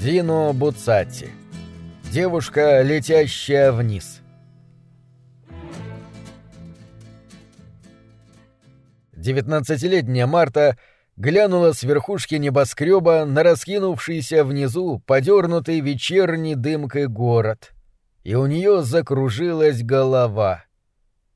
Дино Буцатти. Девушка, летящая вниз. Девятнадцатилетняя Марта глянула с верхушки небоскреба на раскинувшийся внизу подернутый вечерней дымкой город, и у нее закружилась голова.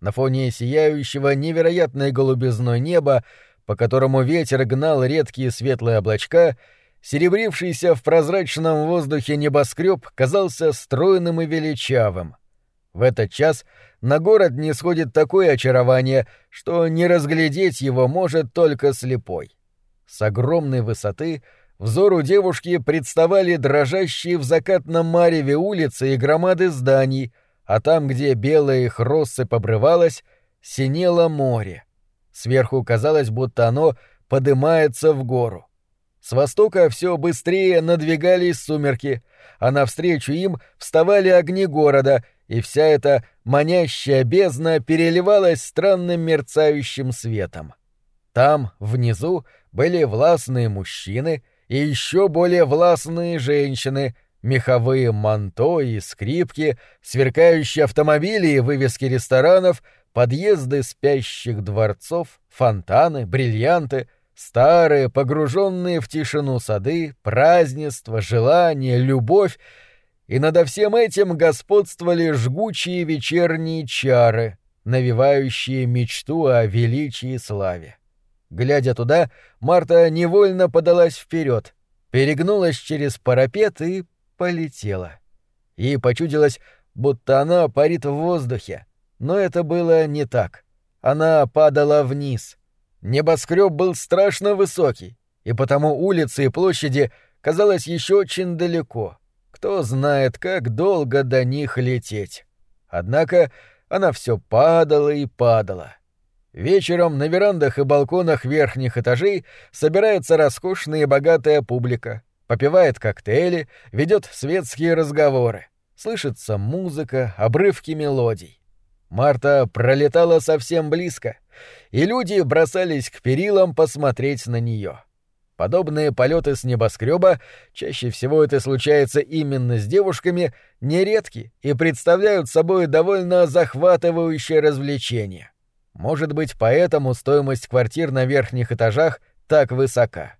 На фоне сияющего невероятной голубизной неба, по которому ветер гнал редкие светлые облачка, серебрившийся в прозрачном воздухе небоскреб казался стройным и величавым. В этот час на город не сходит такое очарование, что не разглядеть его может только слепой. С огромной высоты взору девушки представали дрожащие в закатном мареве улицы и громады зданий, а там, где белая их россыпь обрывалась, синело море. Сверху казалось, будто оно подымается в гору. С востока все быстрее надвигались сумерки, а навстречу им вставали огни города, и вся эта манящая бездна переливалась странным мерцающим светом. Там, внизу, были властные мужчины и еще более властные женщины, меховые манто и скрипки, сверкающие автомобили и вывески ресторанов, подъезды спящих дворцов, фонтаны, бриллианты — Старые, погруженные в тишину сады, празднество, желание, любовь, и над всем этим господствовали жгучие вечерние чары, навевающие мечту о величии и славе. Глядя туда, Марта невольно подалась вперед, перегнулась через парапет и полетела. Ей почудилось, будто она парит в воздухе, но это было не так. Она падала вниз — Небоскреб был страшно высокий, и потому улицы и площади казалось еще очень далеко. Кто знает, как долго до них лететь. Однако она все падала и падала. Вечером на верандах и балконах верхних этажей собирается роскошная и богатая публика, попивает коктейли, ведет светские разговоры. Слышится музыка, обрывки мелодий. Марта пролетала совсем близко, и люди бросались к перилам посмотреть на нее. Подобные полеты с небоскреба, чаще всего это случается именно с девушками, нередки и представляют собой довольно захватывающее развлечение. Может быть, поэтому стоимость квартир на верхних этажах так высока.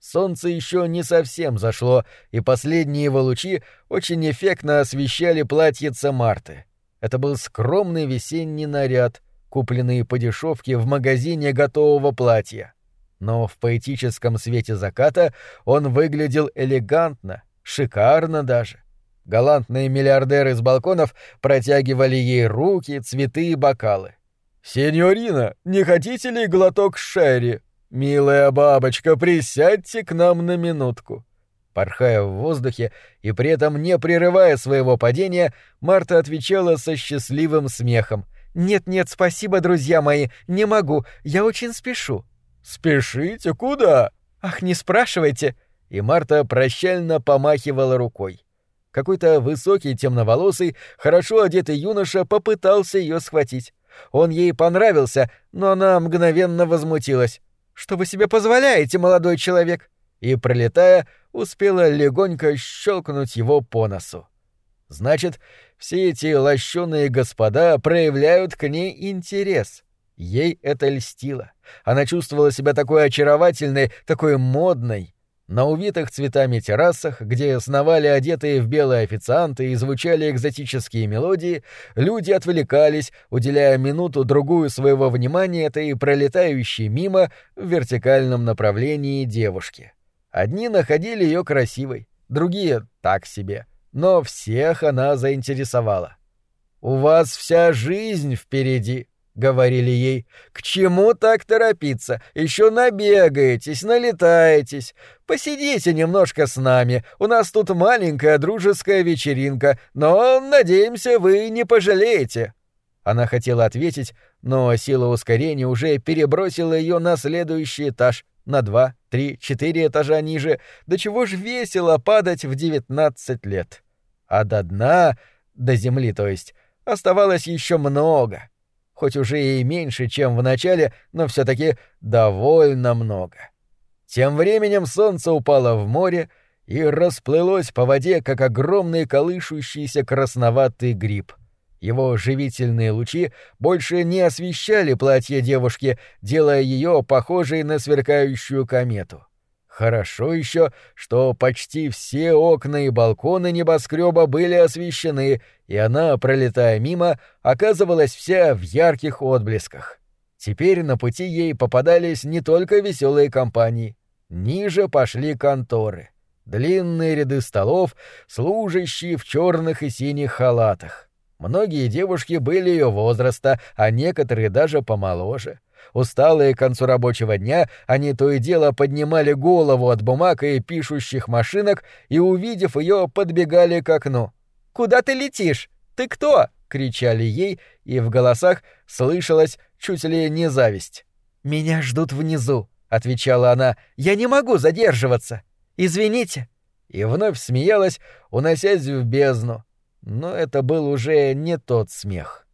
Солнце еще не совсем зашло, и последние его лучи очень эффектно освещали платьице Марты. Это был скромный весенний наряд, купленный по дешевке в магазине готового платья. Но в поэтическом свете заката он выглядел элегантно, шикарно даже. Галантные миллиардеры с балконов протягивали ей руки, цветы и бокалы. «Сеньорина, не хотите ли глоток шерри? Милая бабочка, присядьте к нам на минутку». Порхая в воздухе и при этом не прерывая своего падения, Марта отвечала со счастливым смехом. «Нет-нет, спасибо, друзья мои, не могу, я очень спешу». «Спешите? Куда?» «Ах, не спрашивайте!» И Марта прощально помахивала рукой. Какой-то высокий, темноволосый, хорошо одетый юноша попытался ее схватить. Он ей понравился, но она мгновенно возмутилась. «Что вы себе позволяете, молодой человек?» И, пролетая, успела легонько щелкнуть его по носу. Значит, все эти лощеные господа проявляют к ней интерес. Ей это льстило. Она чувствовала себя такой очаровательной, такой модной. На увитых цветами террасах, где сновали одетые в белые официанты и звучали экзотические мелодии, люди отвлекались, уделяя минуту-другую своего внимания этой пролетающей мимо в вертикальном направлении девушке. Одни находили ее красивой, другие — так себе. Но всех она заинтересовала. «У вас вся жизнь впереди», — говорили ей. «К чему так торопиться? Еще набегаетесь, налетаетесь. Посидите немножко с нами. У нас тут маленькая дружеская вечеринка, но, надеемся, вы не пожалеете». Она хотела ответить, но сила ускорения уже перебросила ее на следующий этаж, на два, три, четыре этажа ниже, до чего ж весело падать в девятнадцать лет. А до дна, до земли, то есть, оставалось еще много. Хоть уже и меньше, чем в начале, но все таки довольно много. Тем временем солнце упало в море, и расплылось по воде, как огромный колышущийся красноватый гриб. Его живительные лучи больше не освещали платье девушки, делая ее похожей на сверкающую комету. Хорошо еще, что почти все окна и балконы небоскреба были освещены, и она, пролетая мимо, оказывалась вся в ярких отблесках. Теперь на пути ей попадались не только веселые компании. Ниже пошли конторы. Длинные ряды столов, служащие в черных и синих халатах. Многие девушки были ее возраста, а некоторые даже помоложе. Усталые к концу рабочего дня, они то и дело поднимали голову от бумаг и пишущих машинок и, увидев ее, подбегали к окну. «Куда ты летишь? Ты кто?» — кричали ей, и в голосах слышалась чуть ли не зависть. «Меня ждут внизу», — отвечала она. «Я не могу задерживаться. Извините». И вновь смеялась, уносясь в бездну. Но это был уже не тот смех.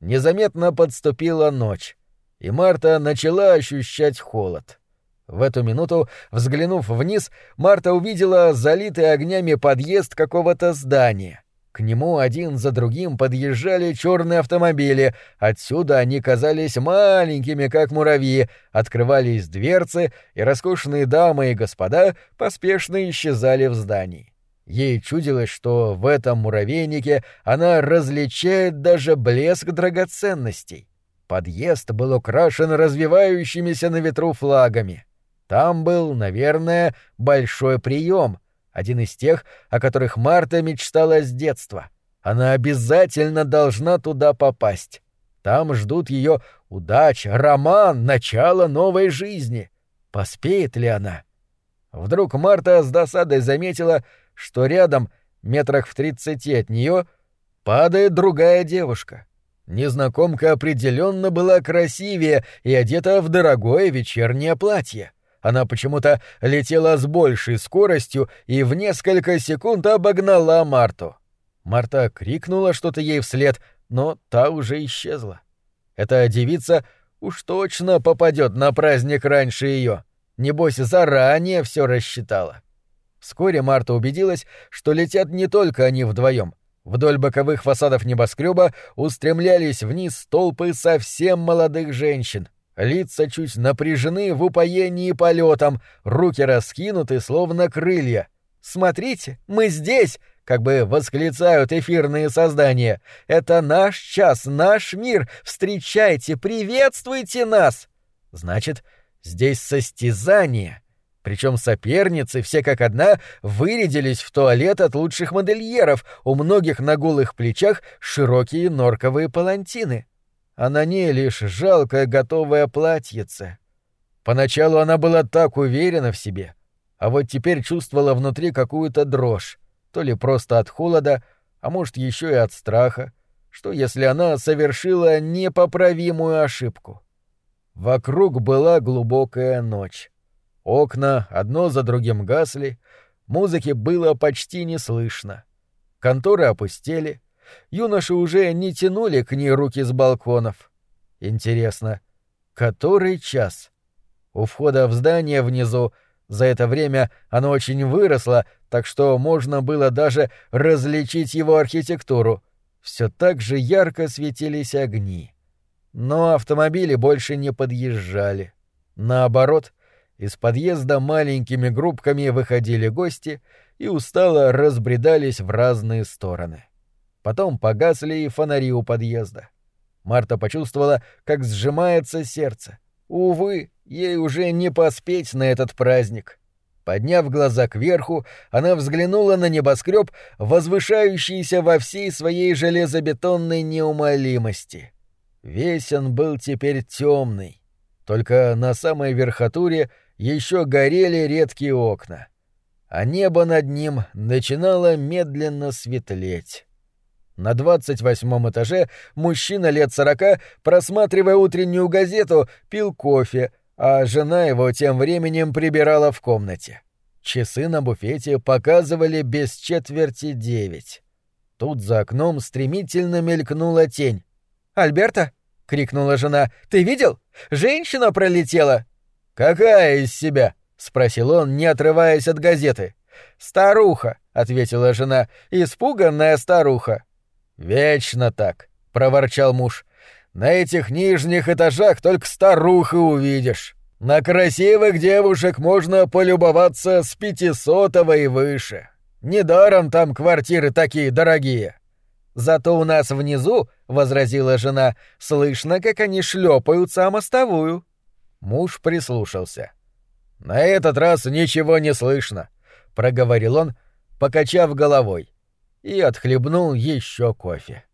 Незаметно подступила ночь, и Марта начала ощущать холод. В эту минуту, взглянув вниз, Марта увидела залитый огнями подъезд какого-то здания. К нему один за другим подъезжали черные автомобили. Отсюда они казались маленькими, как муравьи. Открывались дверцы, и роскошные дамы и господа поспешно исчезали в здании. Ей чудилось, что в этом муравейнике она различает даже блеск драгоценностей. Подъезд был украшен развивающимися на ветру флагами. Там был, наверное, большой прием, один из тех, о которых Марта мечтала с детства. Она обязательно должна туда попасть. Там ждут ее удача, роман, начало новой жизни. Поспеет ли она? Вдруг Марта с досадой заметила, что рядом, метрах в тридцати от нее, падает другая девушка. Незнакомка определенно была красивее и одета в дорогое вечернее платье. Она почему-то летела с большей скоростью и в несколько секунд обогнала Марту. Марта крикнула что-то ей вслед, но та уже исчезла. Эта девица уж точно попадет на праздник раньше ее. Небось, заранее все рассчитала. Вскоре Марта убедилась, что летят не только они вдвоем. Вдоль боковых фасадов небоскреба устремлялись вниз толпы совсем молодых женщин. Лица чуть напряжены в упоении полетом, руки раскинуты, словно крылья. «Смотрите, мы здесь!» — как бы восклицают эфирные создания. «Это наш час, наш мир! Встречайте, приветствуйте нас!» Значит, здесь состязание. Причем соперницы, все как одна, вырядились в туалет от лучших модельеров, у многих на голых плечах широкие норковые палантины а на ней лишь жалкое готовое платьице. Поначалу она была так уверена в себе, а вот теперь чувствовала внутри какую-то дрожь, то ли просто от холода, а может еще и от страха, что если она совершила непоправимую ошибку. Вокруг была глубокая ночь. Окна одно за другим гасли, музыки было почти не слышно. Конторы опустели, юноши уже не тянули к ней руки с балконов. Интересно, который час? У входа в здание внизу за это время оно очень выросло, так что можно было даже различить его архитектуру. Все так же ярко светились огни. Но автомобили больше не подъезжали. Наоборот, из подъезда маленькими группками выходили гости и устало разбредались в разные стороны. Потом погасли и фонари у подъезда. Марта почувствовала, как сжимается сердце. Увы, ей уже не поспеть на этот праздник. Подняв глаза кверху, она взглянула на небоскреб, возвышающийся во всей своей железобетонной неумолимости. Весь он был теперь темный. Только на самой верхотуре еще горели редкие окна. А небо над ним начинало медленно светлеть. На двадцать восьмом этаже мужчина лет сорока, просматривая утреннюю газету, пил кофе, а жена его тем временем прибирала в комнате. Часы на буфете показывали без четверти девять. Тут за окном стремительно мелькнула тень. «Альберта?» — крикнула жена. «Ты видел? Женщина пролетела!» «Какая из себя?» — спросил он, не отрываясь от газеты. «Старуха», — ответила жена, — «испуганная старуха». «Вечно так», — проворчал муж. «На этих нижних этажах только старухи увидишь. На красивых девушек можно полюбоваться с пятисотого и выше. Недаром там квартиры такие дорогие». «Зато у нас внизу, — возразила жена, — слышно, как они шлепаются о мостовую». Муж прислушался. «На этот раз ничего не слышно», — проговорил он, покачав головой, и отхлебнул еще кофе.